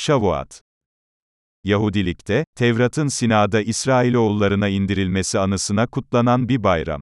Şavuat Yahudilikte, Tevrat'ın Sina'da İsrailoğullarına indirilmesi anısına kutlanan bir bayram.